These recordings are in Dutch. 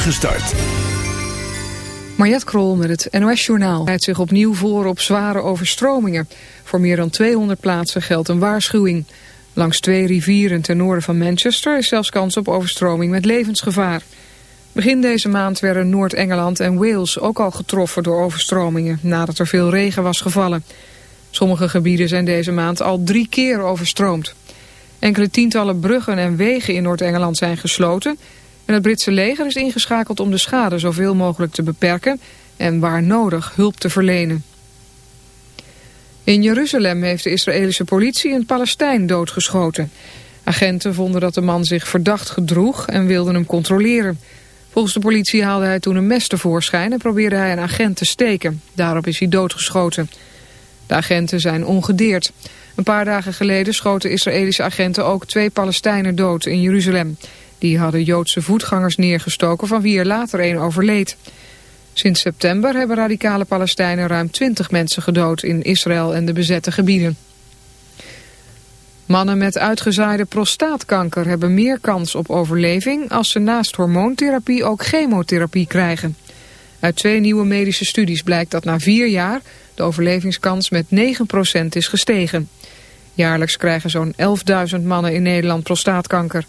spoedige start. Krol met het NOS-journaal leidt zich opnieuw voor op zware overstromingen. Voor meer dan 200 plaatsen geldt een waarschuwing. Langs twee rivieren ten noorden van Manchester is zelfs kans op overstroming met levensgevaar. Begin deze maand werden Noord-Engeland en Wales ook al getroffen door overstromingen nadat er veel regen was gevallen. Sommige gebieden zijn deze maand al drie keer overstroomd. Enkele tientallen bruggen en wegen in Noord-Engeland zijn gesloten het Britse leger is ingeschakeld om de schade zoveel mogelijk te beperken en waar nodig hulp te verlenen. In Jeruzalem heeft de Israëlische politie een Palestijn doodgeschoten. Agenten vonden dat de man zich verdacht gedroeg en wilden hem controleren. Volgens de politie haalde hij toen een mes tevoorschijn en probeerde hij een agent te steken. Daarop is hij doodgeschoten. De agenten zijn ongedeerd. Een paar dagen geleden schoten Israëlische agenten ook twee Palestijnen dood in Jeruzalem. Die hadden Joodse voetgangers neergestoken van wie er later een overleed. Sinds september hebben radicale Palestijnen ruim 20 mensen gedood in Israël en de bezette gebieden. Mannen met uitgezaaide prostaatkanker hebben meer kans op overleving als ze naast hormoontherapie ook chemotherapie krijgen. Uit twee nieuwe medische studies blijkt dat na vier jaar de overlevingskans met 9% is gestegen. Jaarlijks krijgen zo'n 11.000 mannen in Nederland prostaatkanker.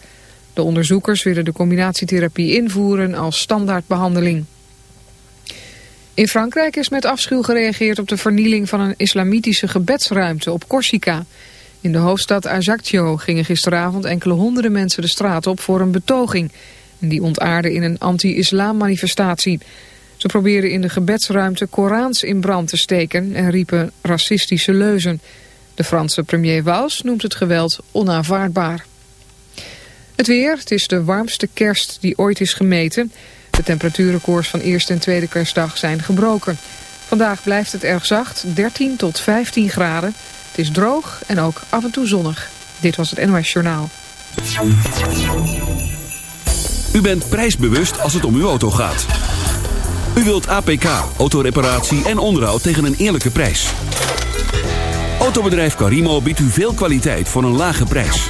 De onderzoekers willen de combinatietherapie invoeren als standaardbehandeling. In Frankrijk is met afschuw gereageerd op de vernieling van een islamitische gebedsruimte op Corsica. In de hoofdstad Ajaccio gingen gisteravond enkele honderden mensen de straat op voor een betoging. En die ontaarde in een anti-islam manifestatie. Ze probeerden in de gebedsruimte Korans in brand te steken en riepen racistische leuzen. De Franse premier Wals noemt het geweld onaanvaardbaar. Het weer, het is de warmste kerst die ooit is gemeten. De temperaturenkoers van eerste en tweede kerstdag zijn gebroken. Vandaag blijft het erg zacht, 13 tot 15 graden. Het is droog en ook af en toe zonnig. Dit was het NOS Journaal. U bent prijsbewust als het om uw auto gaat. U wilt APK, autoreparatie en onderhoud tegen een eerlijke prijs. Autobedrijf Carimo biedt u veel kwaliteit voor een lage prijs.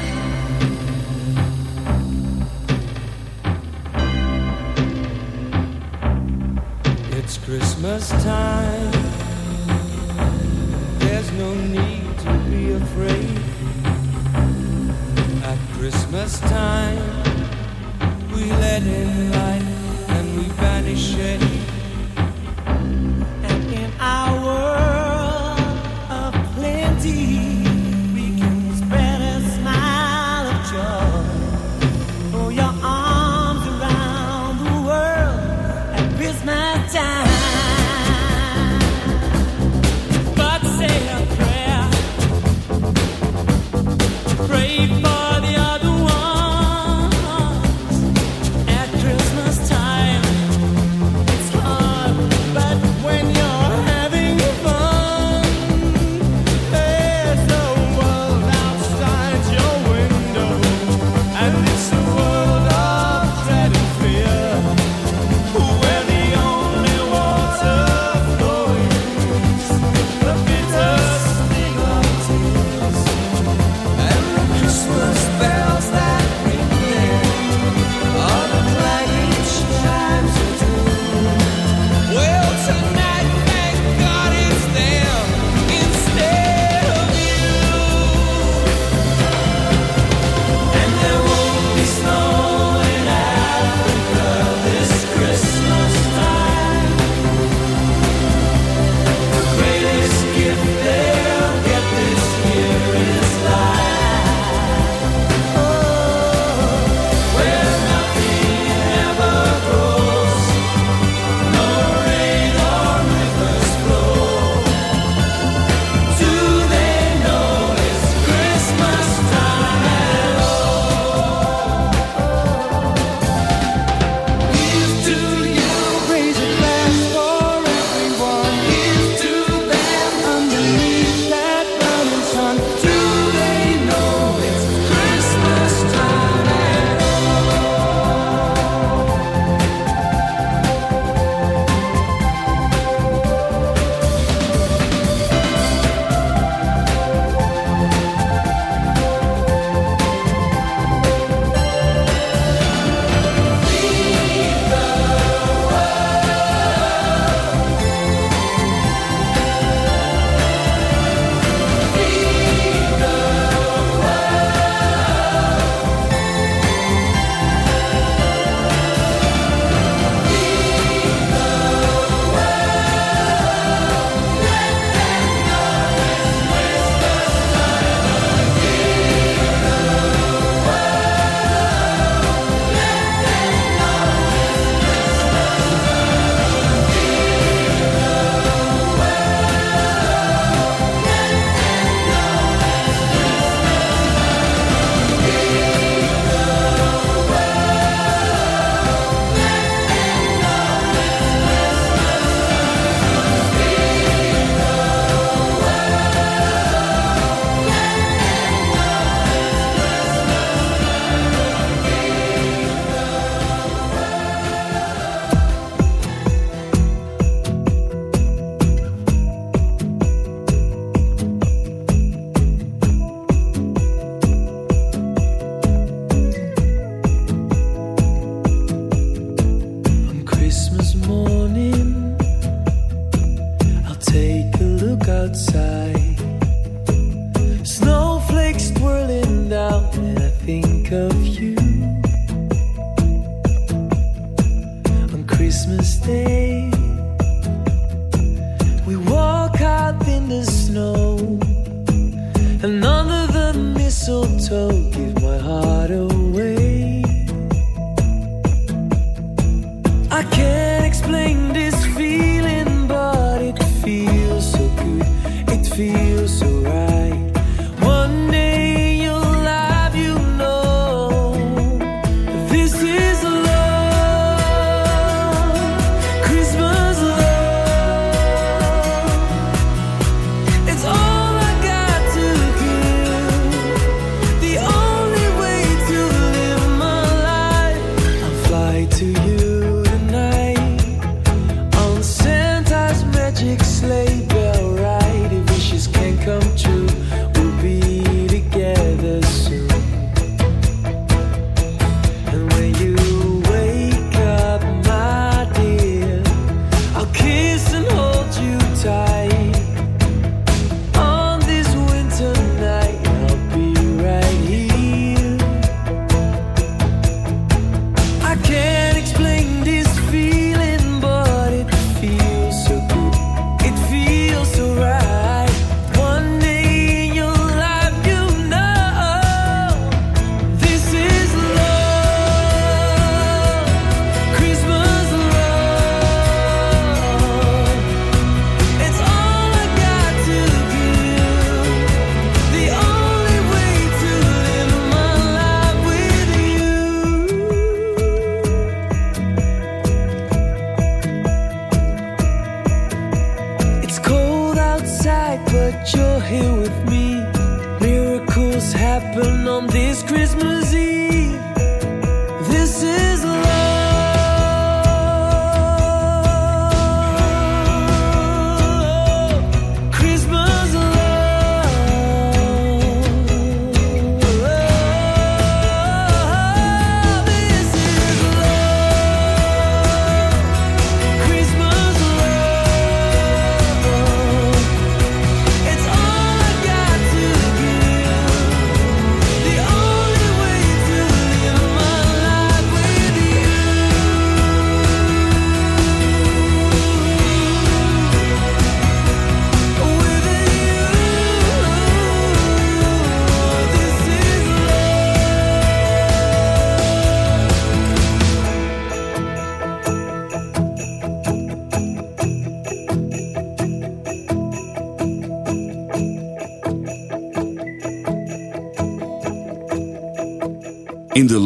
outside.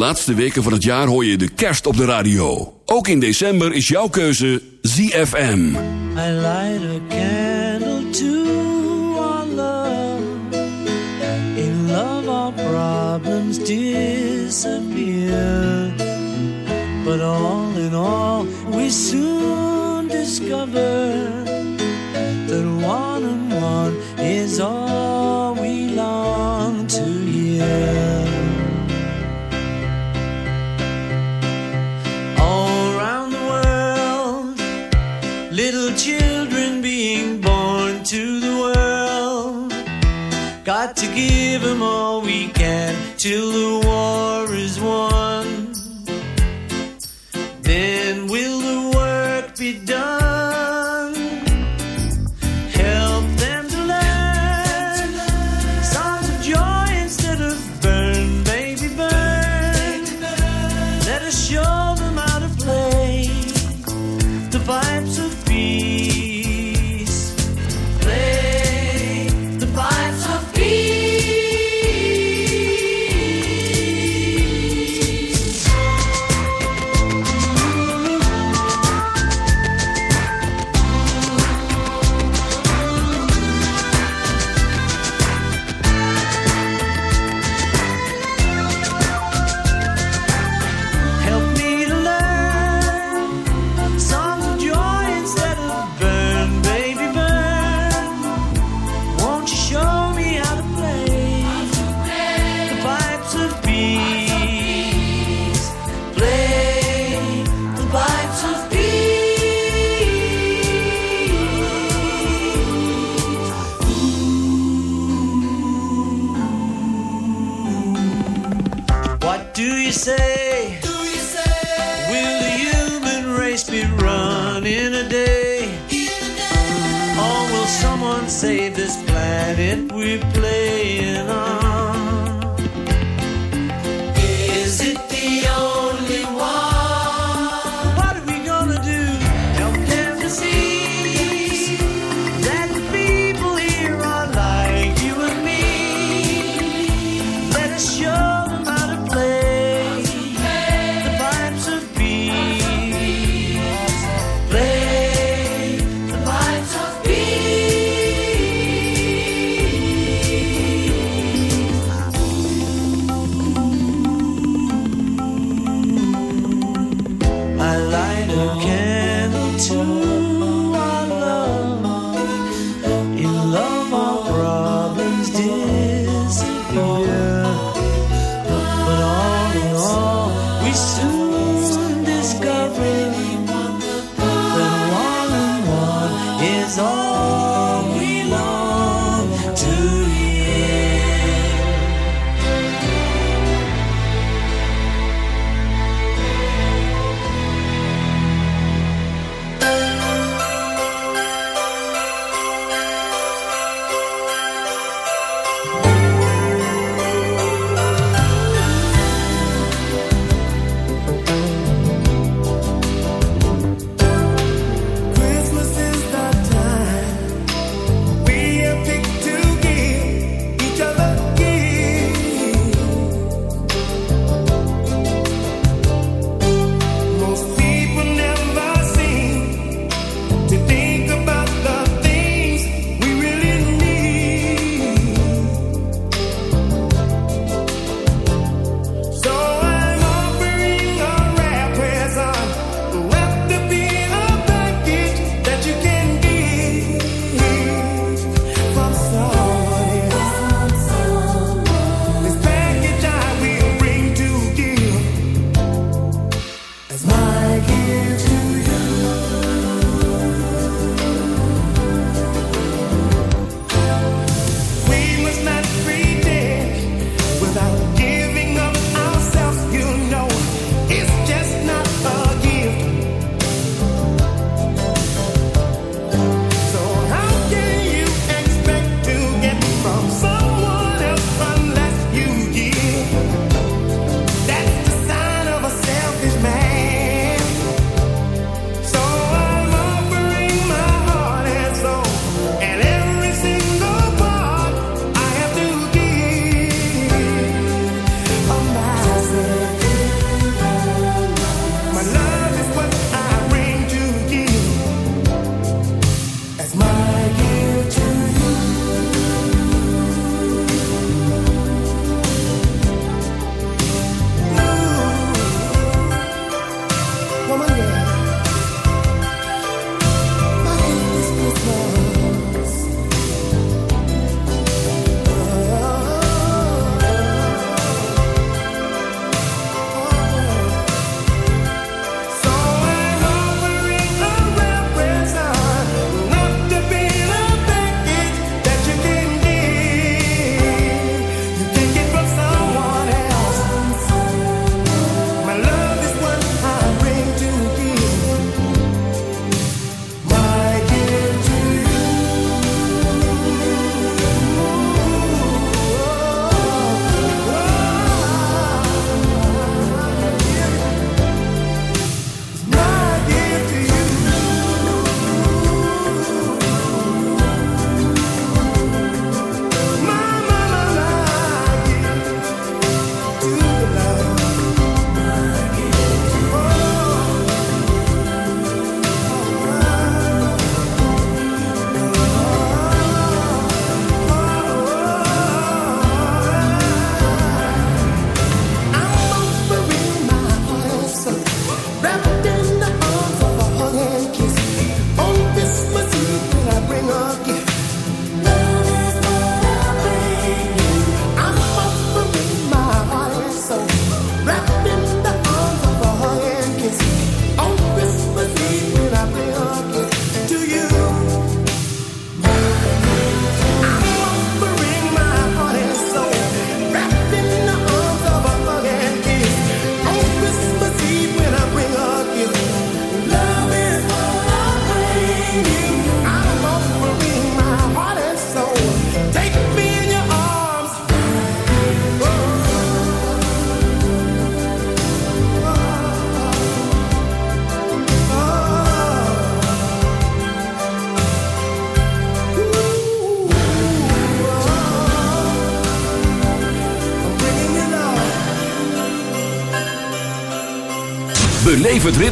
laatste weken van het jaar hoor je de kerst op de radio. Ook in december is jouw keuze ZFM. I light a candle to our love. In love our problems disappear. But all in all we soon Got to give 'em all we can till the war is won.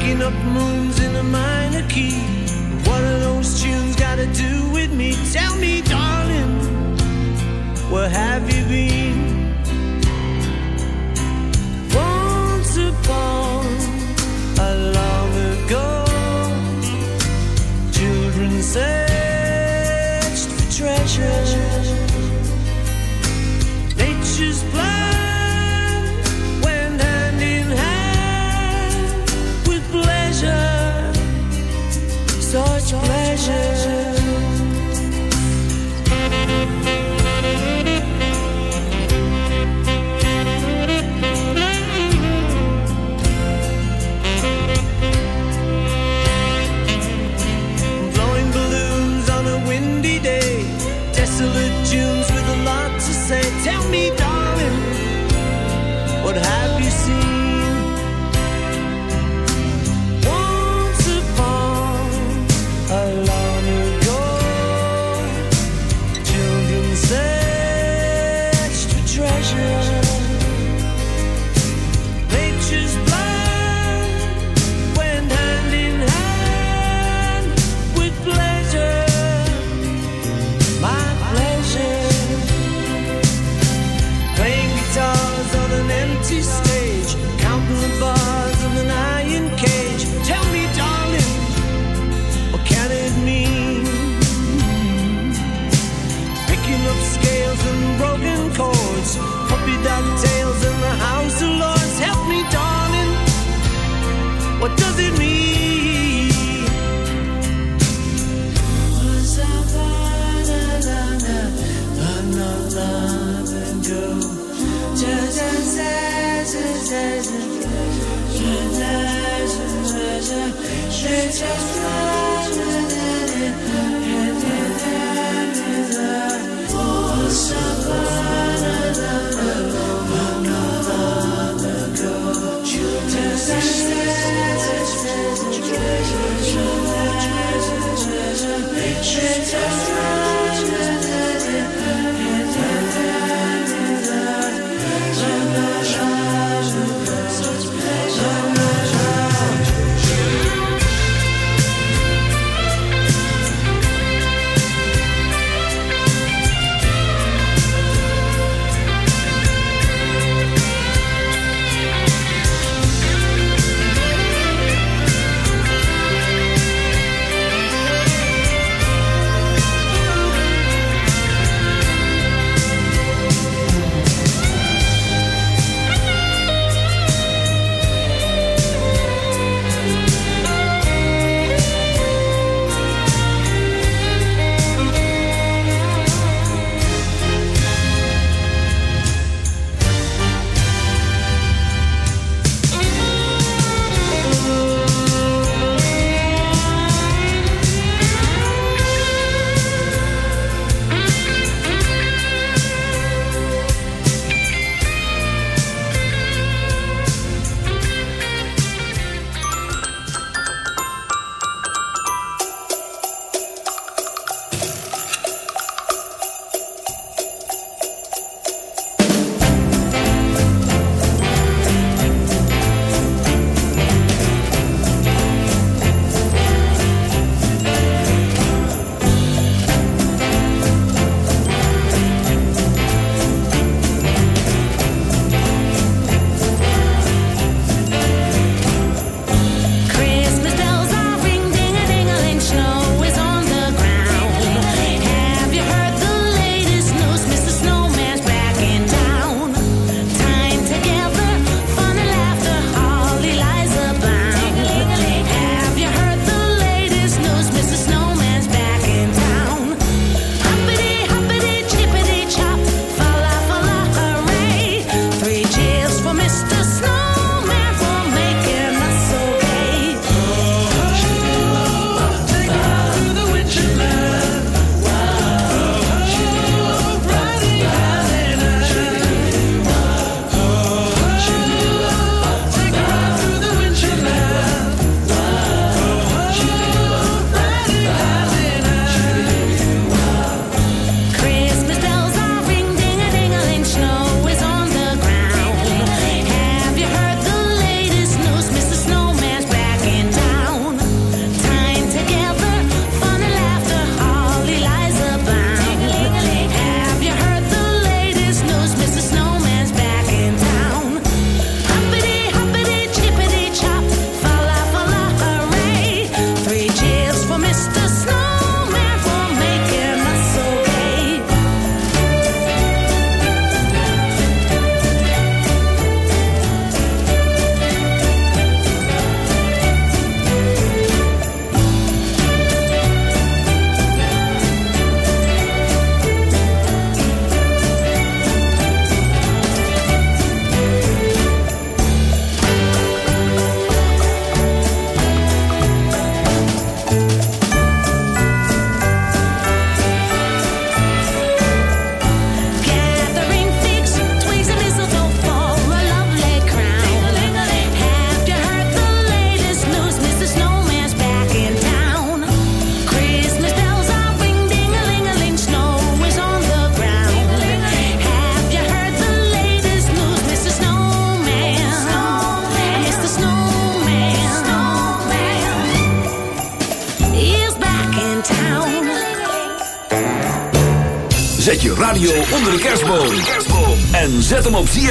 Picking up moons in a minor key. What are those tunes got to do with me? Tell me, darling, where have you been?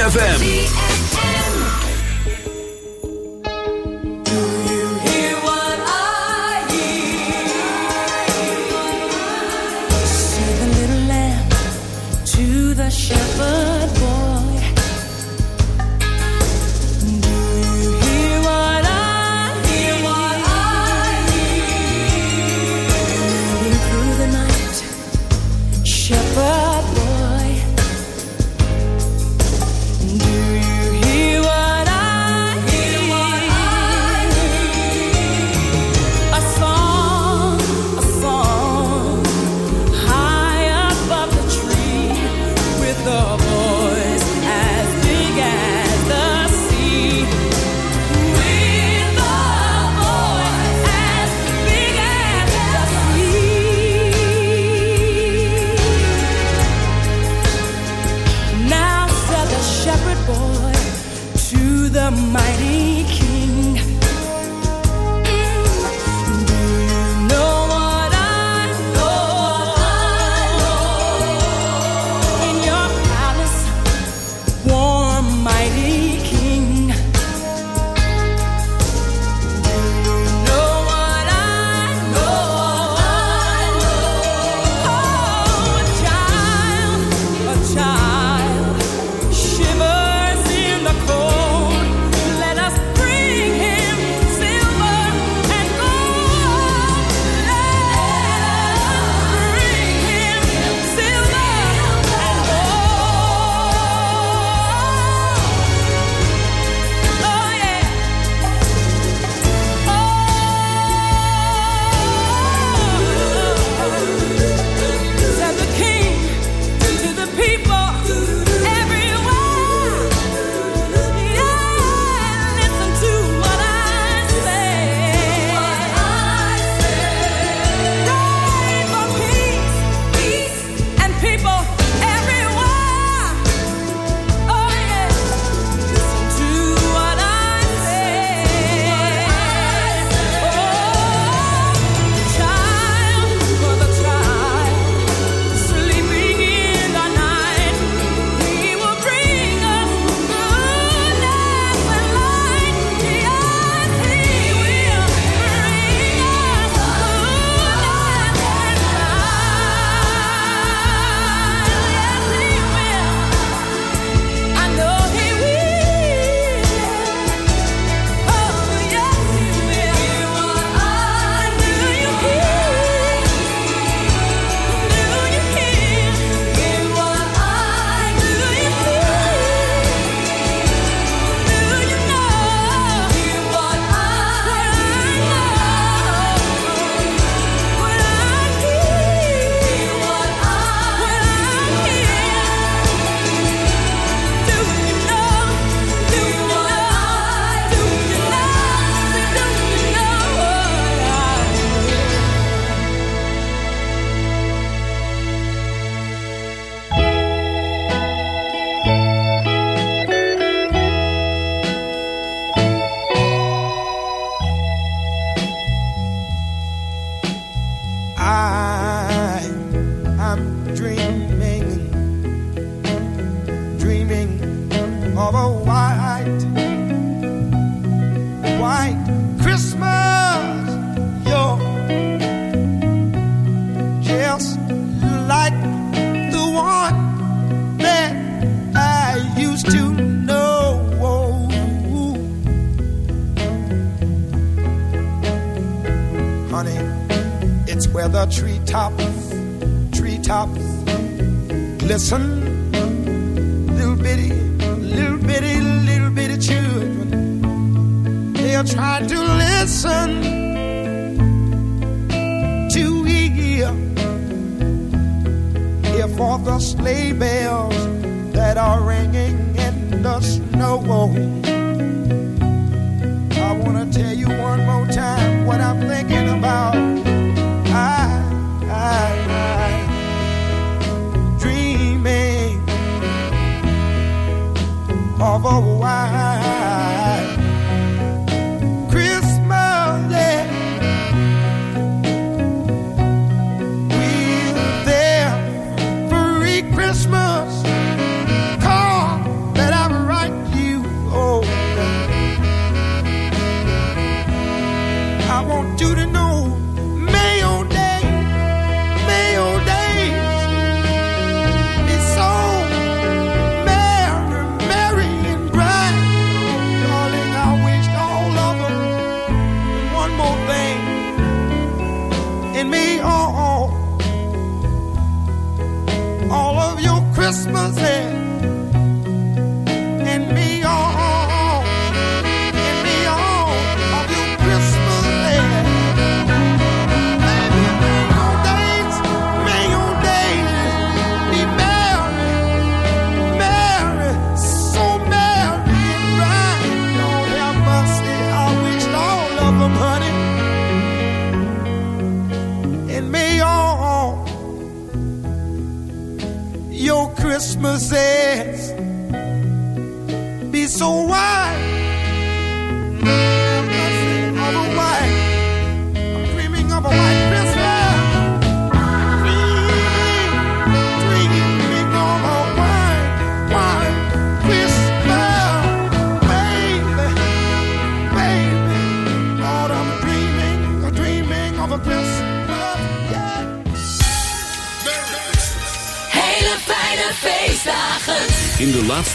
ZFM.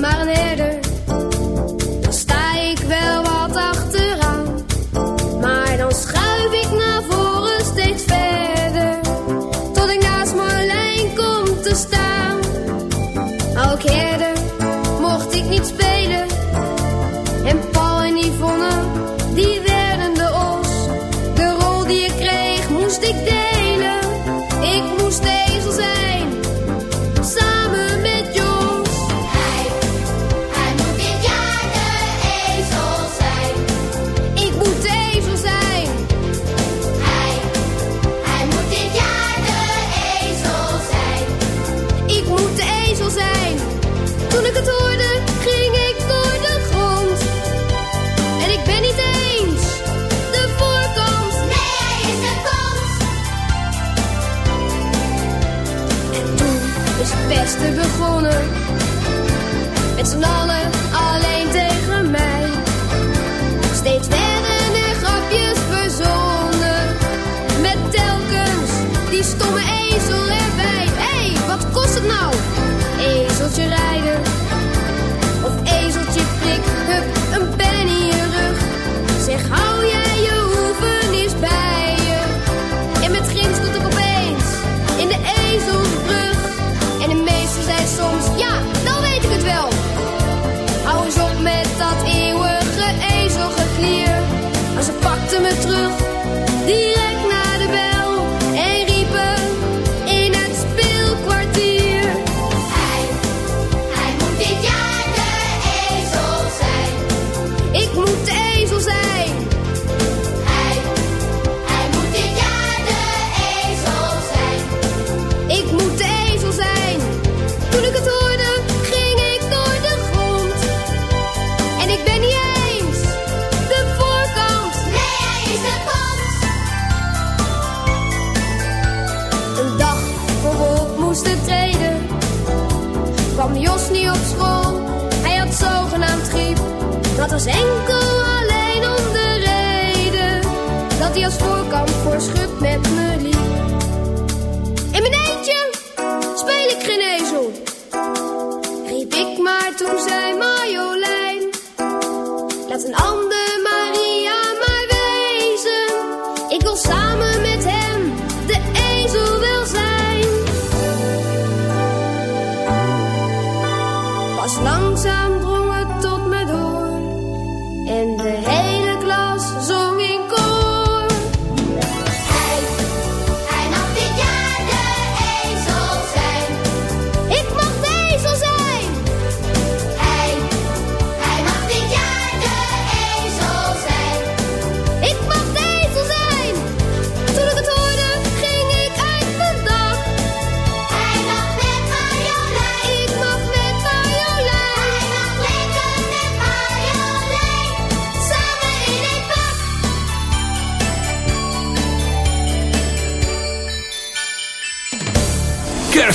maar een herder, dan sta ik wel wat achteraan. Maar dan schuif ik naar voren steeds verder, tot ik naast Marlijn kom te staan. Ook herder, mocht ik niet spelen. Jose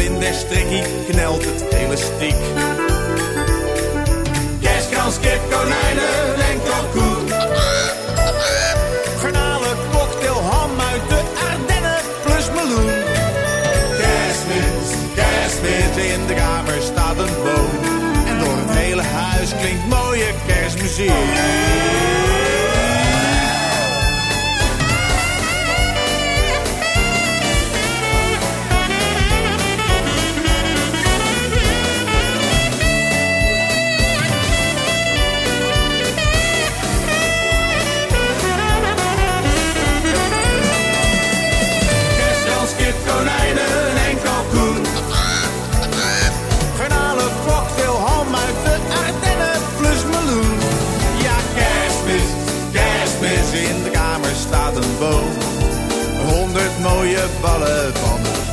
in en knelt het elastiek. Kerstkans, kip, konijnen en kalkoen. Garnalen, cocktail, ham uit de Ardennen plus meloen. Kerstmis, kerstmis, in de kamer staat een boom. En door het hele huis klinkt mooie kerstmuziek.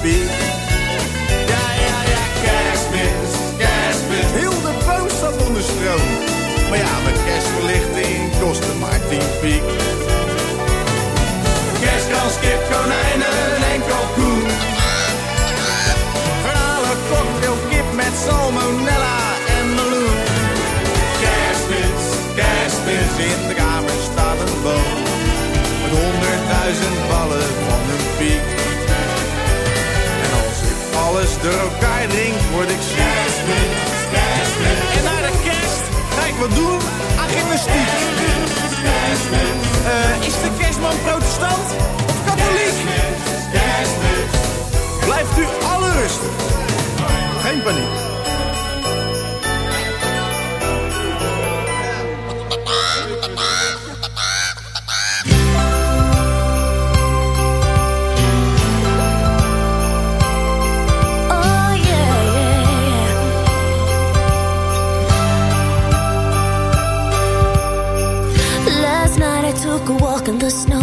Ja, ja, ja, kerstmis, kerstmis. Heel de poos onder stroom. Maar ja, mijn kerstverlichting kostte maar tien piek. Kerstkans, kip, konijn wat doen aan gymnastiek. Eh, is de kerstman protestant of katholiek? Blijft u alle rustig. Geen paniek. the snow.